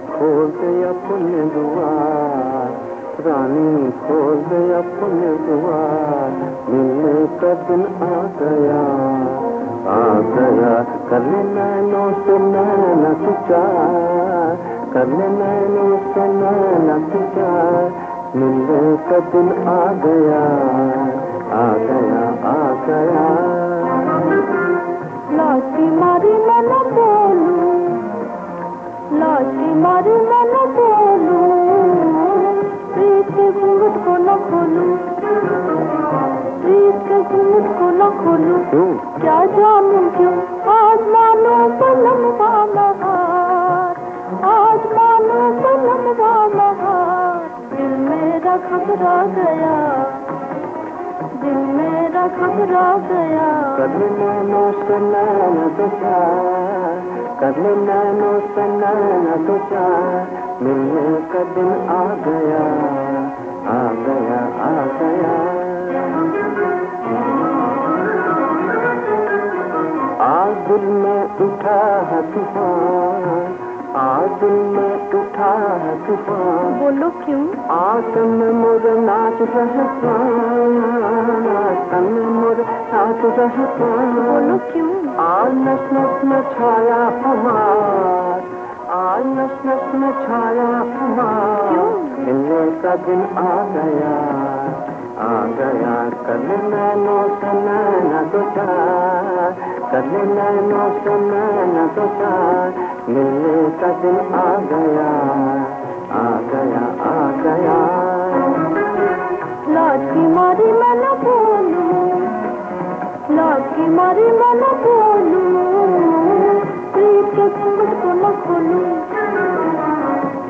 खोलिया अपने दुआ रानी खोलिया अपने दुआ मिलने का दिन आ ग करोसार कल नो त न मिलने का दिन आ गया। खोलू। क्यों? क्या जानू क्यों? आज मानो पलम महार आज मानो पलम महार दिल मेरा घबरा गया। दिल मेरा घबरा गया। कर नैनो से नैना तुचार कर नैनो से नैना तुचार मिलने का दिन आ गया। आ गया आ गया। दिल में उठा है तूफ़ान आज दिल में उठा है तूफ़ान। बोलो क्यों? आज में मोर नाच रहता तन मोर नाच रहता बोलो क्यों? आज नस नस में छाया हमार आज नस नस में छाया हमार। क्यों? मिलने का दिन आ गया। आ गया कल नैनो से दो चार कल नैनो से दो चार मिलने का दिन आ गया आ गया आ गया। लाठी मारी मन बोलू लाठी मारी मन बोलू। प्रीत के घूंघट को न खोलू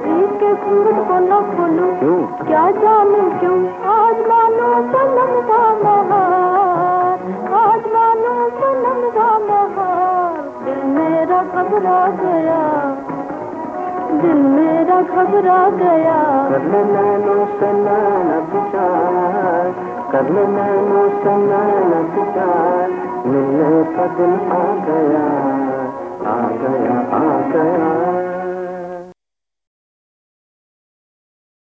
प्रीत के घूंघट को न खोलू। क्यों? क्या जानू क्यों? दिल घबरा गया। दिल मेरा घबरा गया। कर ले नैनो से नैना विचार। कर ले नैनो से नैना विचार। मिलने का दिन आ गया आ गया आ गया।